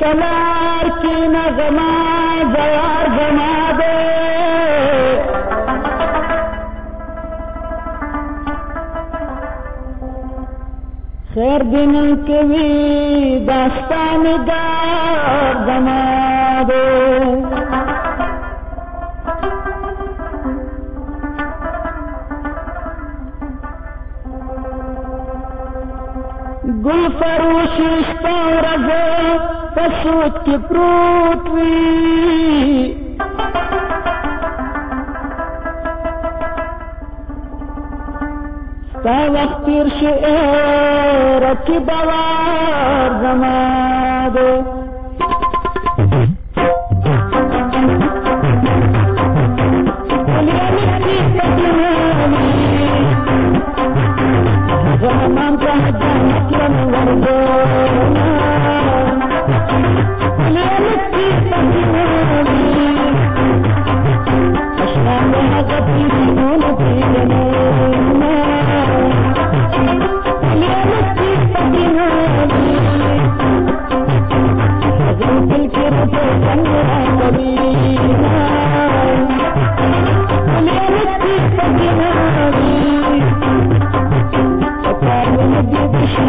کلار کی نغما زوار زما دے۔ خیر دن کوي داستان دار زما دے۔ گل فروش شپه ورځ په سوت کې پروت وي ستا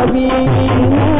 Nabi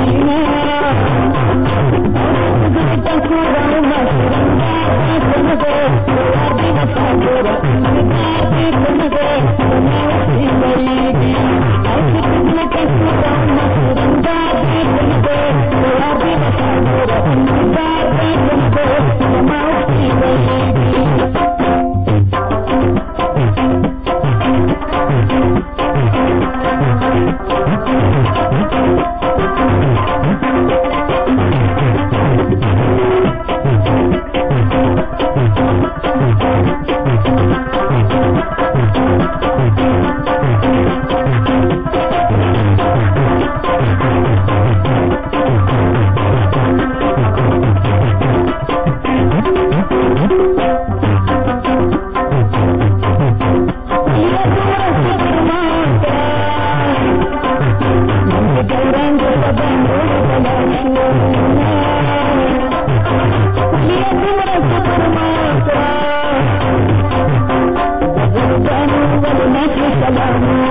Thank you. بتا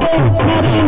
Thank you.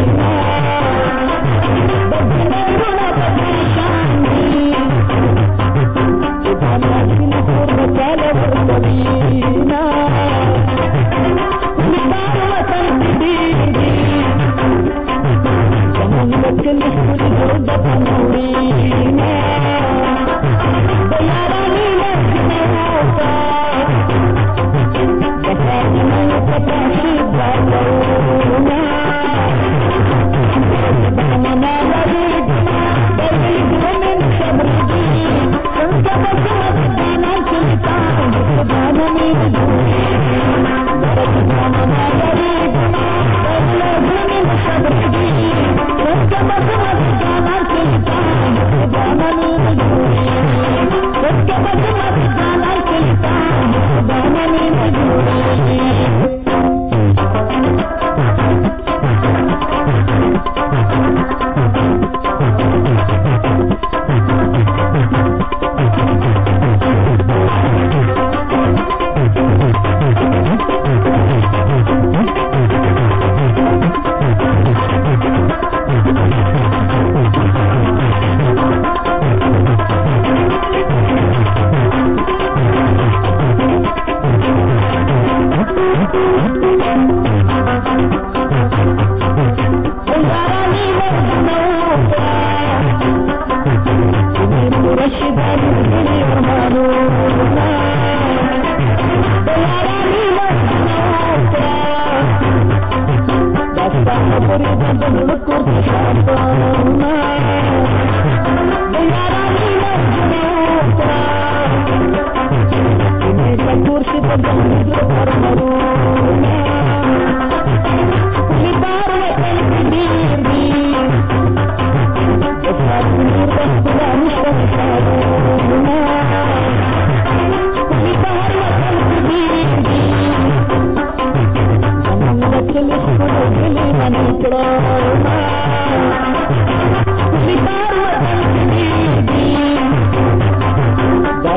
por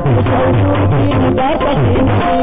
Thank you.